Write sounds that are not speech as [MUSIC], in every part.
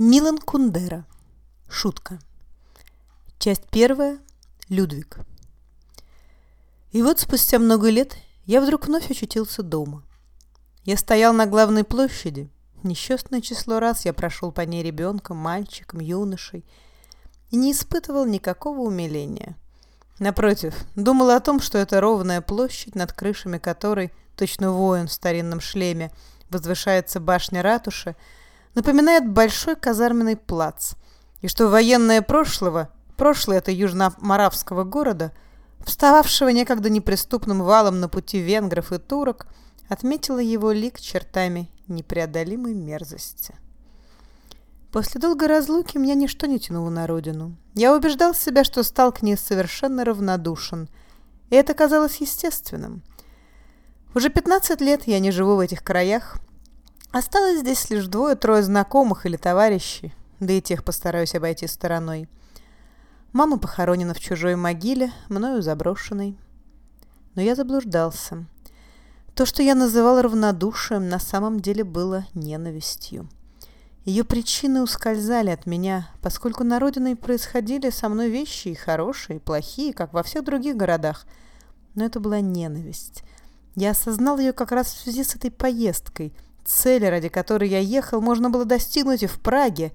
Милан Кундера. Шутка. Часть первая. Людвиг. И вот спустя много лет я вдруг вновь очутился дома. Я стоял на главной площади. Несчастное число раз я прошел по ней ребенком, мальчиком, юношей и не испытывал никакого умиления. Напротив, думал о том, что это ровная площадь, над крышами которой, точно воин в старинном шлеме, возвышается башня ратуши, напоминает большой казарменный плац, и что военное прошлого, прошлое это южно-моравского города, встававшего некогда неприступным валом на пути венгров и турок, отметило его лик чертами непреодолимой мерзости. После долгой разлуки меня ничто не тянуло на родину. Я убеждал себя, что стал к ней совершенно равнодушен, и это казалось естественным. Уже 15 лет я не живу в этих краях, Осталось здесь лишь двое-трое знакомых или товарищей, да и тех постараюсь обойти стороной. Мама похоронена в чужой могиле, мною заброшенной. Но я заблуждался. То, что я называл равнодушием, на самом деле было ненавистью. Ее причины ускользали от меня, поскольку на родине происходили со мной вещи и хорошие, и плохие, как во всех других городах. Но это была ненависть. Я осознал ее как раз в связи с этой поездкой – Цели, ради которой я ехал, можно было достигнуть и в Праге,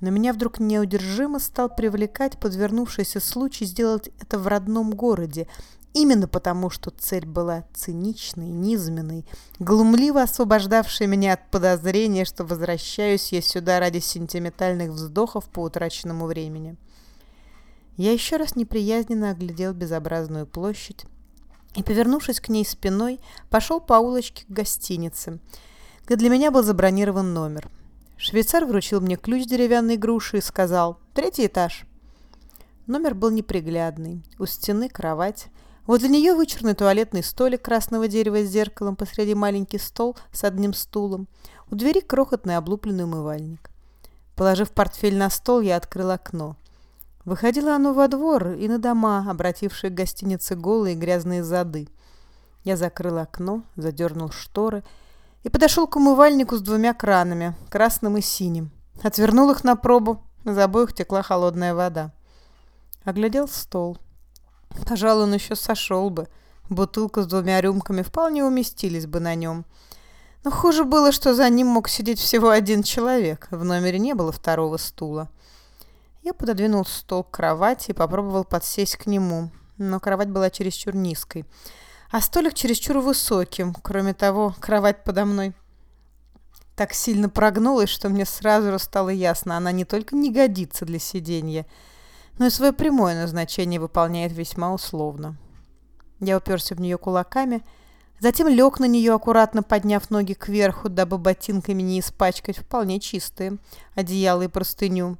но меня вдруг неудержимо стал привлекать подвернувшийся случай сделать это в родном городе, именно потому, что цель была циничной, низменной, глумливо освобождавшей меня от подозрения, что возвращаюсь я сюда ради сентиментальных вздохов по утраченному времени. Я еще раз неприязненно оглядел безобразную площадь и, повернувшись к ней спиной, пошел по улочке к гостинице – где для меня был забронирован номер. Швейцар вручил мне ключ деревянной груши и сказал «Третий этаж». Номер был неприглядный. У стены кровать. Возле нее вычурный туалетный столик красного дерева с зеркалом, посреди маленький стол с одним стулом. У двери крохотный облупленный умывальник. Положив портфель на стол, я открыл окно. Выходило оно во двор и на дома, обратившие к гостинице голые грязные зады. Я закрыл окно, задернул шторы и подошел к умывальнику с двумя кранами, красным и синим. Отвернул их на пробу, из обоих текла холодная вода. Оглядел стол. Пожалуй, он еще сошел бы. Бутылка с двумя рюмками вполне уместились бы на нем. Но хуже было, что за ним мог сидеть всего один человек. В номере не было второго стула. Я пододвинул стол к кровати и попробовал подсесть к нему, но кровать была чересчур низкой а столик чересчур высоким. Кроме того, кровать подо мной так сильно прогнулась, что мне сразу стало ясно, она не только не годится для сидения, но и свое прямое назначение выполняет весьма условно. Я уперся в нее кулаками, затем лег на нее, аккуратно подняв ноги кверху, дабы ботинками не испачкать вполне чистые одеяло и простыню.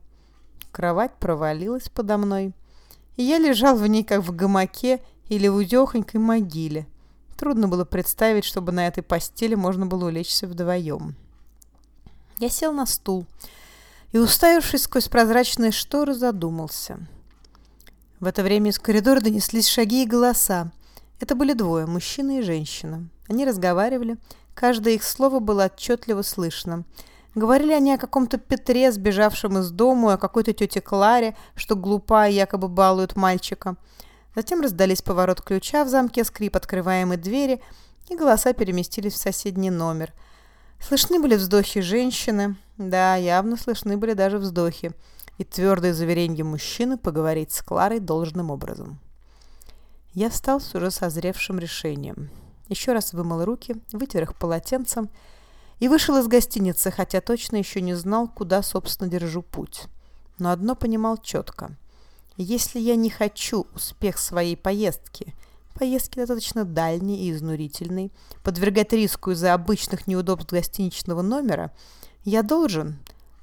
Кровать провалилась подо мной, и я лежал в ней, как в гамаке, или в удехонькой могиле. Трудно было представить, чтобы на этой постели можно было улечься вдвоем. Я сел на стул и, уставившись сквозь прозрачные шторы, задумался. В это время из коридора донеслись шаги и голоса. Это были двое, мужчина и женщина. Они разговаривали, каждое их слово было отчетливо слышно. Говорили они о каком-то Петре, сбежавшем из дому, о какой-то тете Кларе, что глупая якобы балует мальчика – Затем раздались поворот ключа в замке, скрип открываемой двери, и голоса переместились в соседний номер. Слышны были вздохи женщины, да, явно слышны были даже вздохи, и твердое заверение мужчины поговорить с Кларой должным образом. Я встал с уже созревшим решением. Еще раз вымыл руки, вытер их полотенцем и вышел из гостиницы, хотя точно еще не знал, куда, собственно, держу путь. Но одно понимал четко – если я не хочу успех своей поездки, поездки достаточно дальней и изнурительной, подвергать риску из-за обычных неудобств гостиничного номера, я должен,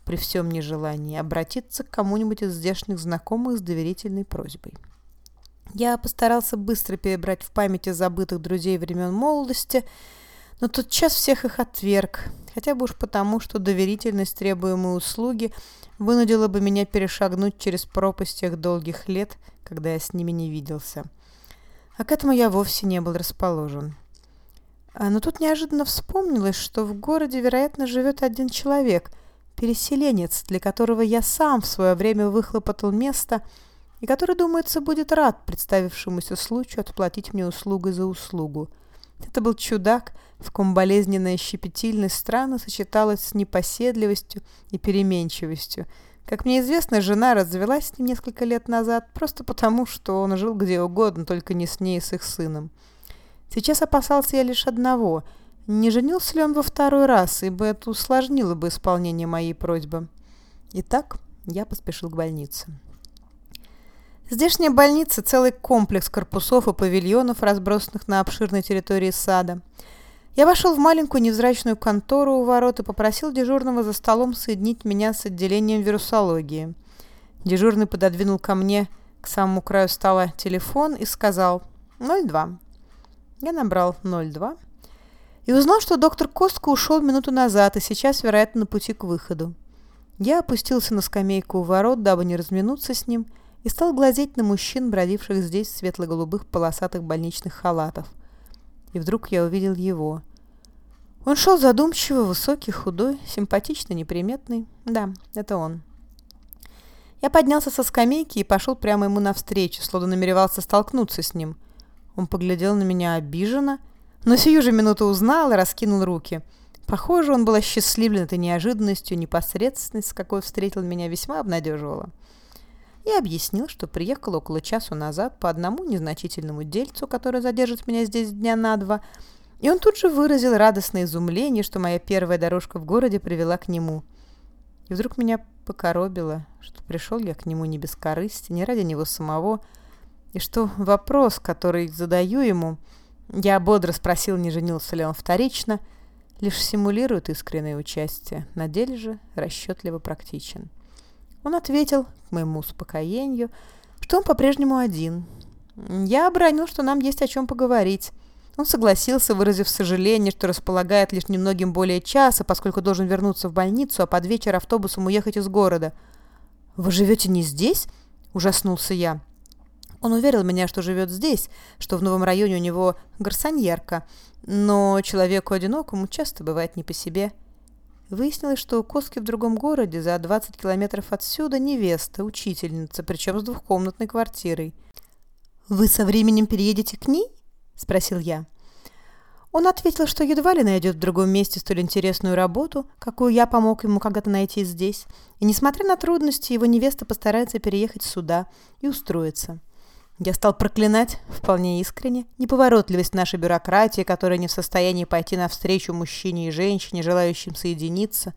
при всем нежелании, обратиться к кому-нибудь из здешних знакомых с доверительной просьбой. Я постарался быстро перебрать в памяти забытых друзей времен молодости, но тот час всех их отверг, хотя бы уж потому, что доверительность требуемой услуги вынудила бы меня перешагнуть через пропасть тех долгих лет, когда я с ними не виделся. А к этому я вовсе не был расположен. А, но тут неожиданно вспомнилось, что в городе, вероятно, живет один человек, переселенец, для которого я сам в свое время выхлопотал место и который, думается, будет рад представившемуся случаю отплатить мне услугой за услугу. Это был чудак, в ком болезненная щепетильность странно сочеталась с непоседливостью и переменчивостью. Как мне известно, жена развелась с ним несколько лет назад, просто потому, что он жил где угодно, только не с ней и с их сыном. Сейчас опасался я лишь одного — не женился ли он во второй раз, ибо это усложнило бы исполнение моей просьбы. Итак, я поспешил к больнице. Здешняя больница – целый комплекс корпусов и павильонов, разбросанных на обширной территории сада. Я вошел в маленькую невзрачную контору у ворот и попросил дежурного за столом соединить меня с отделением вирусологии. Дежурный пододвинул ко мне к самому краю стола телефон и сказал «02». Я набрал 02 и узнал, что доктор Костко ушел минуту назад и сейчас, вероятно, на пути к выходу. Я опустился на скамейку у ворот, дабы не разминуться с ним, и стал глазеть на мужчин, бродивших здесь в светло-голубых полосатых больничных халатов. И вдруг я увидел его. Он шел задумчиво, высокий, худой, симпатично, неприметный. Да, это он. Я поднялся со скамейки и пошел прямо ему навстречу, словно намеревался столкнуться с ним. Он поглядел на меня обиженно — но сию же минуту узнал и раскинул руки. Похоже, он был осчастливлен этой неожиданностью, непосредственность, с какой встретил меня, весьма обнадеживала. Я объяснил, что приехал около часу назад по одному незначительному дельцу, который задержит меня здесь дня на два, и он тут же выразил радостное изумление, что моя первая дорожка в городе привела к нему. И вдруг меня покоробило, что пришел я к нему не без корысти, не ради него самого, и что вопрос, который задаю ему, я бодро спросил, не женился ли он вторично, лишь симулирует искреннее участие, на деле же расчетливо практичен. Он ответил, к моему успокоению, что он по-прежнему один. Я обронил, что нам есть о чем поговорить. Он согласился, выразив сожаление, что располагает лишь немногим более часа, поскольку должен вернуться в больницу, а под вечер автобусом уехать из города. «Вы живете не здесь?» – ужаснулся я. Он уверил меня, что живет здесь, что в новом районе у него гарсоньерка, но человеку одинокому часто бывает не по себе. Выяснилось, что у Коски в другом городе, за 20 километров отсюда, невеста, учительница, причем с двухкомнатной квартирой. «Вы со временем переедете к ней?» – спросил я. Он ответил, что едва ли найдет в другом месте столь интересную работу, какую я помог ему когда-то найти здесь, и, несмотря на трудности, его невеста постарается переехать сюда и устроиться. Я стал проклинать, вполне искренне, неповоротливость нашей бюрократии, которая не в состоянии пойти навстречу мужчине и женщине, желающим соединиться.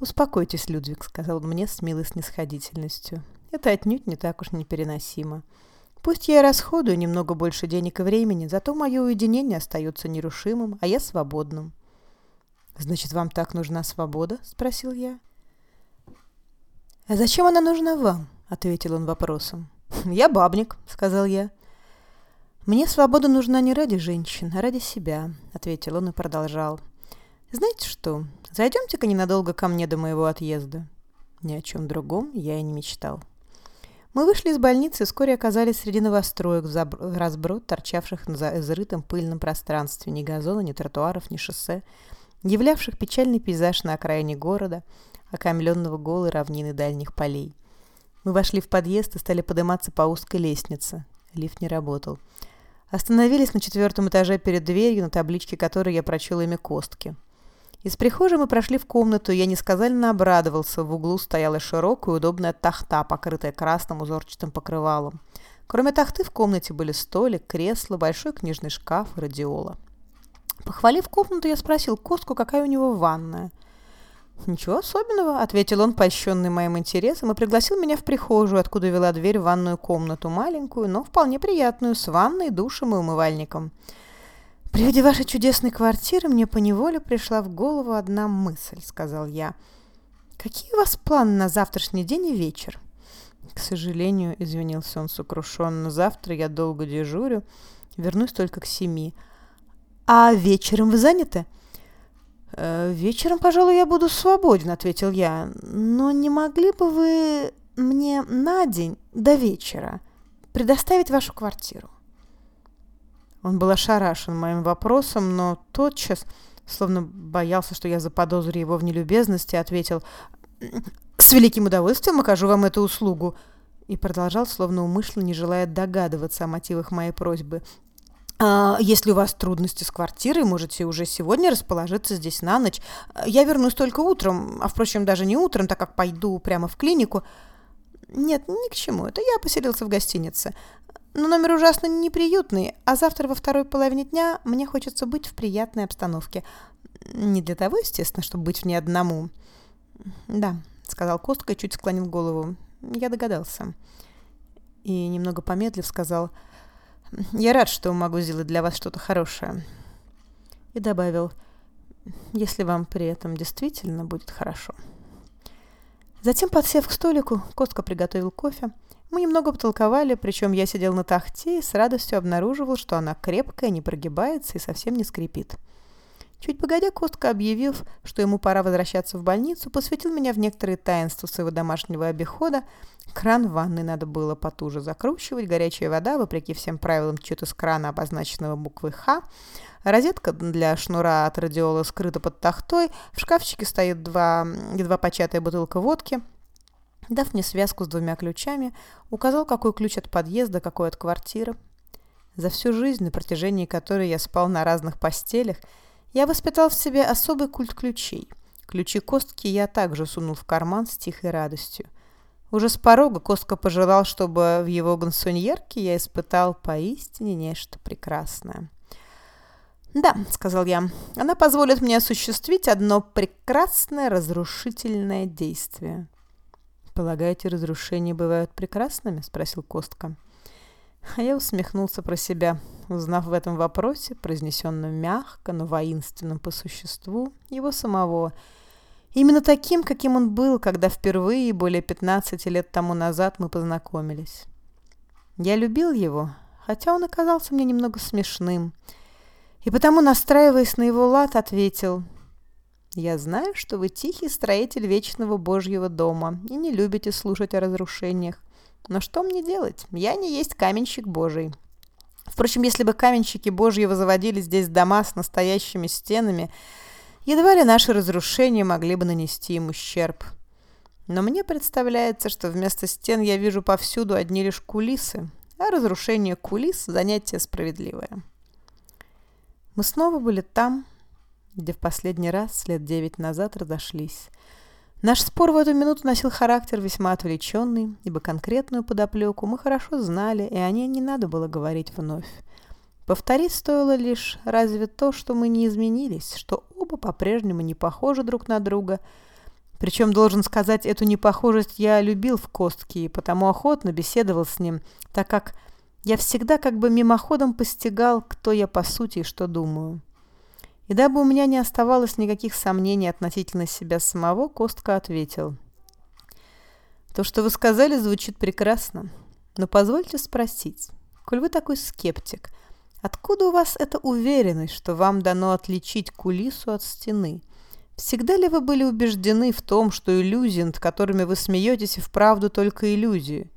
«Успокойтесь, Людвиг», — сказал он мне с милой снисходительностью. «Это отнюдь не так уж непереносимо. Пусть я и расходую немного больше денег и времени, зато мое уединение остается нерушимым, а я свободным». «Значит, вам так нужна свобода?» — спросил я. «А зачем она нужна вам?» — ответил он вопросом. [LAUGHS] «Я бабник», — сказал я. «Мне свобода нужна не ради женщин, а ради себя», — ответил он и продолжал. «Знаете что, зайдемте-ка ненадолго ко мне до моего отъезда». Ни о чем другом я и не мечтал. Мы вышли из больницы и вскоре оказались среди новостроек в разброд, торчавших на изрытом пыльном пространстве, ни газона, ни тротуаров, ни шоссе, являвших печальный пейзаж на окраине города, окаймленного голой равнины дальних полей. Мы вошли в подъезд и стали подниматься по узкой лестнице. Лифт не работал. Остановились на четвертом этаже перед дверью, на табличке которой я прочел имя Костки. Из прихожей мы прошли в комнату, я несказально обрадовался. В углу стояла широкая удобная тахта, покрытая красным узорчатым покрывалом. Кроме тахты в комнате были столик, кресло, большой книжный шкаф и радиола. Похвалив комнату, я спросил Костку, какая у него ванная – «Ничего особенного», — ответил он, польщенный моим интересом, и пригласил меня в прихожую, откуда вела дверь в ванную комнату, маленькую, но вполне приятную, с ванной, душем и умывальником. «При виде вашей чудесной квартиры мне поневоле пришла в голову одна мысль», — сказал я. «Какие у вас планы на завтрашний день и вечер?» «К сожалению», — извинился он сокрушенно, — «завтра я долго дежурю, вернусь только к семи». «А вечером вы заняты?» «Э, «Вечером, пожалуй, я буду свободен», — ответил я. «Но не могли бы вы мне на день до вечера предоставить вашу квартиру?» Он был ошарашен моим вопросом, но тотчас, словно боялся, что я заподозрю его в нелюбезности, ответил «С великим удовольствием окажу вам эту услугу» и продолжал, словно умышленно не желая догадываться о мотивах моей просьбы. А, «Если у вас трудности с квартирой, можете уже сегодня расположиться здесь на ночь. Я вернусь только утром, а, впрочем, даже не утром, так как пойду прямо в клинику». «Нет, ни к чему. Это я поселился в гостинице. Но номер ужасно неприютный, а завтра во второй половине дня мне хочется быть в приятной обстановке. Не для того, естественно, чтобы быть в ней одному». «Да», — сказал Костка и чуть склонил голову. «Я догадался». И немного помедлив сказал, «Я рад, что могу сделать для вас что-то хорошее». И добавил, «Если вам при этом действительно будет хорошо». Затем, подсев к столику, Костка приготовил кофе. Мы немного потолковали, причем я сидел на тахте и с радостью обнаруживал, что она крепкая, не прогибается и совсем не скрипит. Чуть погодя, Костка, объявив, что ему пора возвращаться в больницу, посвятил меня в некоторые таинства своего домашнего обихода. Кран в ванной надо было потуже закручивать, горячая вода, вопреки всем правилам, что-то с крана, обозначенного буквой «Х». Розетка для шнура от радиола скрыта под тахтой, в шкафчике стоит два, едва початая бутылка водки. Дав мне связку с двумя ключами, указал, какой ключ от подъезда, какой от квартиры. За всю жизнь, на протяжении которой я спал на разных постелях, я воспитал в себе особый культ ключей. Ключи Костки я также сунул в карман с тихой радостью. Уже с порога Костка пожелал, чтобы в его гансоньерке я испытал поистине нечто прекрасное. «Да», — сказал я, — «она позволит мне осуществить одно прекрасное разрушительное действие». «Полагаете, разрушения бывают прекрасными?» — спросил Костка. А я усмехнулся про себя, узнав в этом вопросе, произнесенном мягко, но воинственном по существу, его самого. Именно таким, каким он был, когда впервые, более 15 лет тому назад, мы познакомились. Я любил его, хотя он оказался мне немного смешным. И потому, настраиваясь на его лад, ответил, «Я знаю, что вы тихий строитель вечного Божьего дома и не любите слушать о разрушениях. Но что мне делать? Я не есть каменщик божий. Впрочем, если бы каменщики божьи возводили здесь дома с настоящими стенами, едва ли наши разрушения могли бы нанести им ущерб. Но мне представляется, что вместо стен я вижу повсюду одни лишь кулисы, а разрушение кулис – занятие справедливое. Мы снова были там, где в последний раз, лет девять назад, разошлись – Наш спор в эту минуту носил характер весьма отвлеченный, ибо конкретную подоплеку мы хорошо знали, и о ней не надо было говорить вновь. Повторить стоило лишь разве то, что мы не изменились, что оба по-прежнему не похожи друг на друга. Причем, должен сказать, эту непохожесть я любил в Костке, и потому охотно беседовал с ним, так как я всегда как бы мимоходом постигал, кто я по сути и что думаю. И дабы у меня не оставалось никаких сомнений относительно себя самого, Костка ответил. «То, что вы сказали, звучит прекрасно. Но позвольте спросить, коль вы такой скептик, откуда у вас эта уверенность, что вам дано отличить кулису от стены? Всегда ли вы были убеждены в том, что иллюзии, над которыми вы смеетесь, и вправду только иллюзии?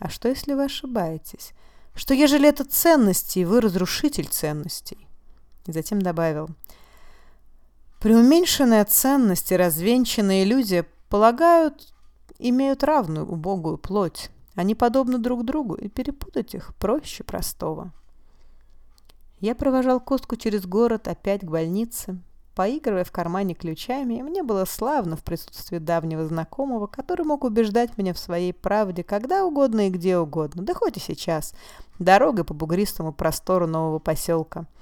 А что, если вы ошибаетесь? Что, ежели это ценности, и вы разрушитель ценностей? И затем добавил. Преуменьшенная ценность и развенчанная иллюзия, полагают, имеют равную убогую плоть. Они подобны друг другу, и перепутать их проще простого. Я провожал Костку через город опять к больнице, поигрывая в кармане ключами, и мне было славно в присутствии давнего знакомого, который мог убеждать меня в своей правде когда угодно и где угодно, да хоть и сейчас, дорогой по бугристому простору нового поселка –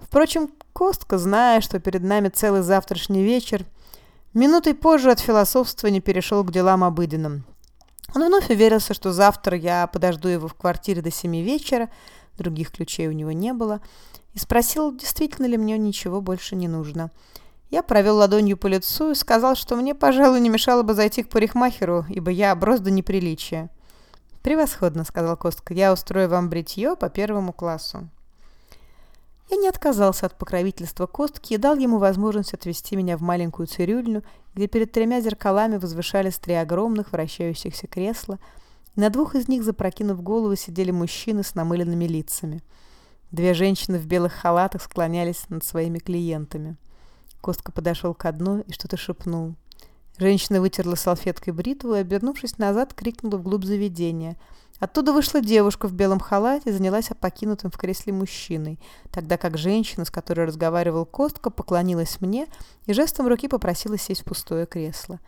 Впрочем, Костка, зная, что перед нами целый завтрашний вечер, минутой позже от философствования перешел к делам обыденным. Он вновь уверился, что завтра я подожду его в квартире до семи вечера, других ключей у него не было, и спросил, действительно ли мне ничего больше не нужно. Я провел ладонью по лицу и сказал, что мне, пожалуй, не мешало бы зайти к парикмахеру, ибо я оброс до неприличия. «Превосходно», — сказал Костка, — «я устрою вам бритье по первому классу». Я не отказался от покровительства Костки и дал ему возможность отвести меня в маленькую цирюльню, где перед тремя зеркалами возвышались три огромных вращающихся кресла, и на двух из них, запрокинув голову, сидели мужчины с намыленными лицами. Две женщины в белых халатах склонялись над своими клиентами. Костка подошел к одной и что-то шепнул. Женщина вытерла салфеткой бритву и, обернувшись назад, крикнула вглубь заведения. Оттуда вышла девушка в белом халате и занялась покинутым в кресле мужчиной, тогда как женщина, с которой разговаривал Костка, поклонилась мне и жестом руки попросила сесть в пустое кресло.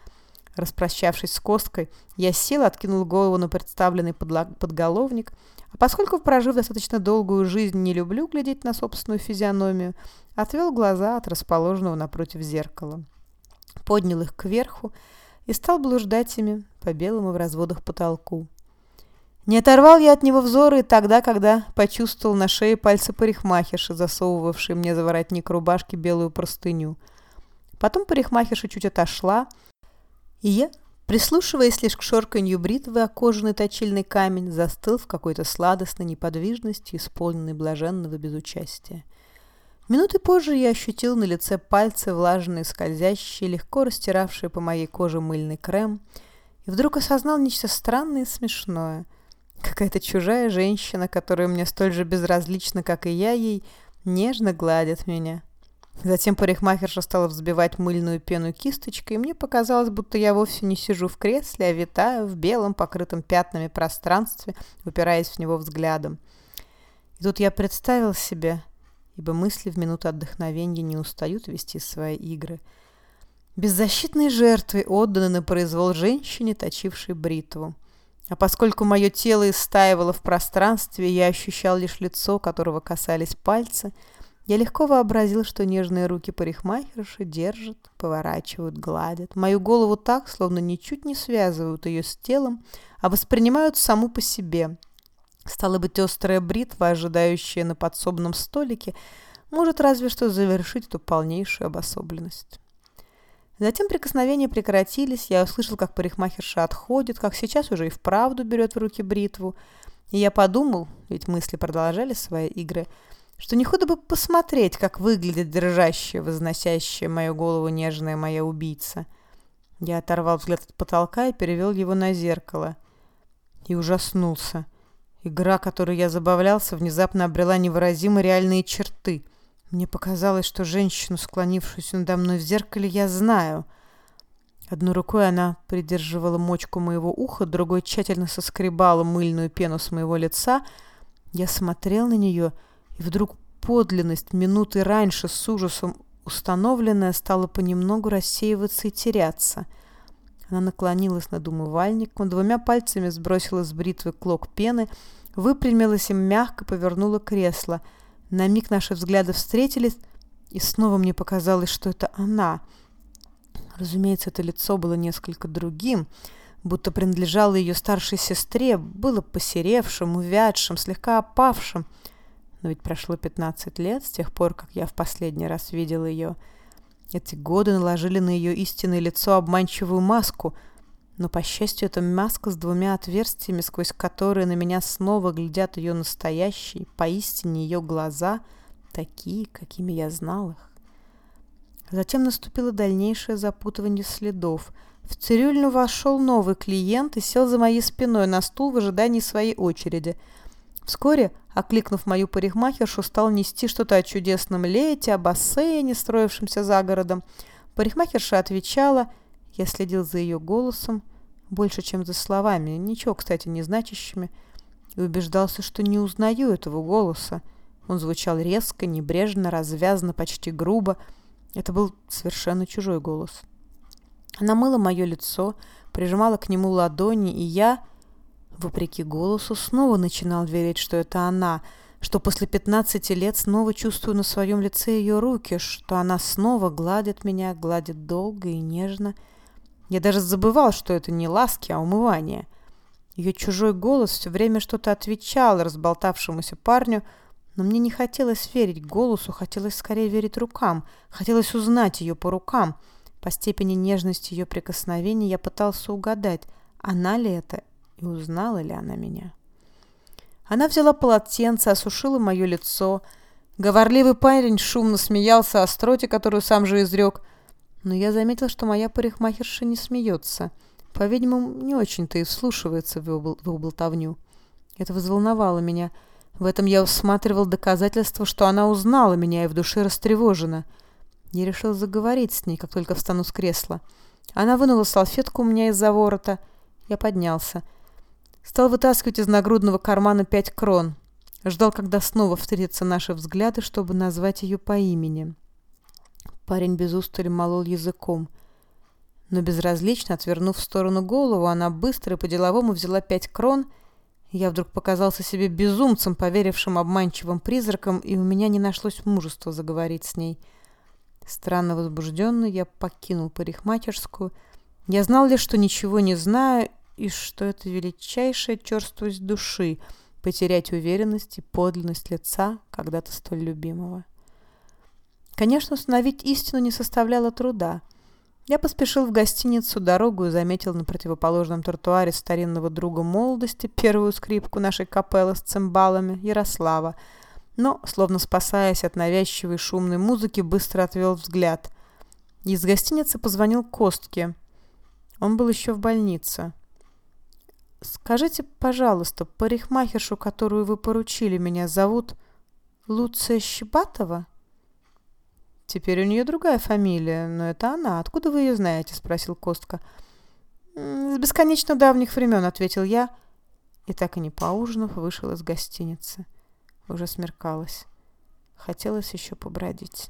Распрощавшись с Косткой, я сел, откинул голову на представленный подголовник, а поскольку, прожив достаточно долгую жизнь, не люблю глядеть на собственную физиономию, отвел глаза от расположенного напротив зеркала. Поднял их кверху и стал блуждать ими по белому в разводах потолку. Не оторвал я от него взоры тогда, когда почувствовал на шее пальцы парикмахерши, засовывавшей мне за воротник рубашки белую простыню. Потом парикмахерша чуть отошла, и я, прислушиваясь лишь к шорканью бритвы о кожаный точильный камень, застыл в какой-то сладостной неподвижности, исполненной блаженного безучастия. Минуты позже я ощутил на лице пальцы, влажные, скользящие, легко растиравшие по моей коже мыльный крем, и вдруг осознал нечто странное и смешное. Какая-то чужая женщина, которая мне столь же безразлична, как и я ей, нежно гладит меня. Затем парикмахерша стала взбивать мыльную пену кисточкой, и мне показалось, будто я вовсе не сижу в кресле, а витаю в белом, покрытом пятнами пространстве, упираясь в него взглядом. И тут я представил себе, ибо мысли в минуту отдохновения не устают вести свои игры, беззащитной жертвой отданы на произвол женщине, точившей бритву. А поскольку мое тело истаивало в пространстве, я ощущал лишь лицо, которого касались пальцы — я легко вообразил, что нежные руки парикмахерши держат, поворачивают, гладят. Мою голову так, словно ничуть не связывают ее с телом, а воспринимают саму по себе. Стало быть, острая бритва, ожидающая на подсобном столике, может разве что завершить эту полнейшую обособленность. Затем прикосновения прекратились, я услышал, как парикмахерша отходит, как сейчас уже и вправду берет в руки бритву. И я подумал, ведь мысли продолжали свои игры – что не худо бы посмотреть, как выглядит дрожащая, возносящая мою голову нежная моя убийца. Я оторвал взгляд от потолка и перевел его на зеркало. И ужаснулся. Игра, которой я забавлялся, внезапно обрела невыразимо реальные черты. Мне показалось, что женщину, склонившуюся надо мной в зеркале, я знаю. Одной рукой она придерживала мочку моего уха, другой тщательно соскребала мыльную пену с моего лица. Я смотрел на нее и вдруг подлинность минуты раньше с ужасом установленная стала понемногу рассеиваться и теряться. Она наклонилась над умывальником, двумя пальцами сбросила с бритвы клок пены, выпрямилась и мягко повернула кресло. На миг наши взгляды встретились, и снова мне показалось, что это она. Разумеется, это лицо было несколько другим, будто принадлежало ее старшей сестре, было посеревшим, увядшим, слегка опавшим — но ведь прошло 15 лет с тех пор, как я в последний раз видел ее. Эти годы наложили на ее истинное лицо обманчивую маску, но, по счастью, эта маска с двумя отверстиями, сквозь которые на меня снова глядят ее настоящие, поистине ее глаза, такие, какими я знал их. Затем наступило дальнейшее запутывание следов. В цирюльню вошел новый клиент и сел за моей спиной на стул в ожидании своей очереди – Вскоре, окликнув мою парикмахершу, стал нести что-то о чудесном лете, о бассейне, строившемся за городом. Парикмахерша отвечала, я следил за ее голосом, больше, чем за словами, ничего, кстати, не значащими, и убеждался, что не узнаю этого голоса. Он звучал резко, небрежно, развязно, почти грубо. Это был совершенно чужой голос. Она мыла мое лицо, прижимала к нему ладони, и я, вопреки голосу, снова начинал верить, что это она, что после 15 лет снова чувствую на своем лице ее руки, что она снова гладит меня, гладит долго и нежно. Я даже забывал, что это не ласки, а умывание. Ее чужой голос все время что-то отвечал разболтавшемуся парню, но мне не хотелось верить голосу, хотелось скорее верить рукам, хотелось узнать ее по рукам. По степени нежности ее прикосновений я пытался угадать, она ли это и узнала ли она меня. Она взяла полотенце, осушила мое лицо. Говорливый парень шумно смеялся о строте, которую сам же изрек. Но я заметил, что моя парикмахерша не смеется. По-видимому, не очень-то и вслушивается в его, болтовню. Это взволновало меня. В этом я усматривал доказательство, что она узнала меня и в душе растревожена. Я решил заговорить с ней, как только встану с кресла. Она вынула салфетку у меня из-за ворота. Я поднялся. Стал вытаскивать из нагрудного кармана пять крон. Ждал, когда снова встретятся наши взгляды, чтобы назвать ее по имени. Парень без устали молол языком. Но безразлично, отвернув в сторону голову, она быстро и по-деловому взяла пять крон. Я вдруг показался себе безумцем, поверившим обманчивым призракам, и у меня не нашлось мужества заговорить с ней. Странно возбужденный, я покинул парикмахерскую. Я знал лишь, что ничего не знаю, и что это величайшая черствость души — потерять уверенность и подлинность лица когда-то столь любимого. Конечно, установить истину не составляло труда. Я поспешил в гостиницу дорогу и заметил на противоположном тротуаре старинного друга молодости первую скрипку нашей капеллы с цимбалами Ярослава, но, словно спасаясь от навязчивой шумной музыки, быстро отвел взгляд. Из гостиницы позвонил Костке. Он был еще в больнице. «Скажите, пожалуйста, парикмахершу, которую вы поручили меня, зовут Луция Щебатова?» «Теперь у нее другая фамилия, но это она. Откуда вы ее знаете?» — спросил Костка. «С бесконечно давних времен», — ответил я. И так и не поужинав, вышел из гостиницы. Уже смеркалось. Хотелось еще побродить.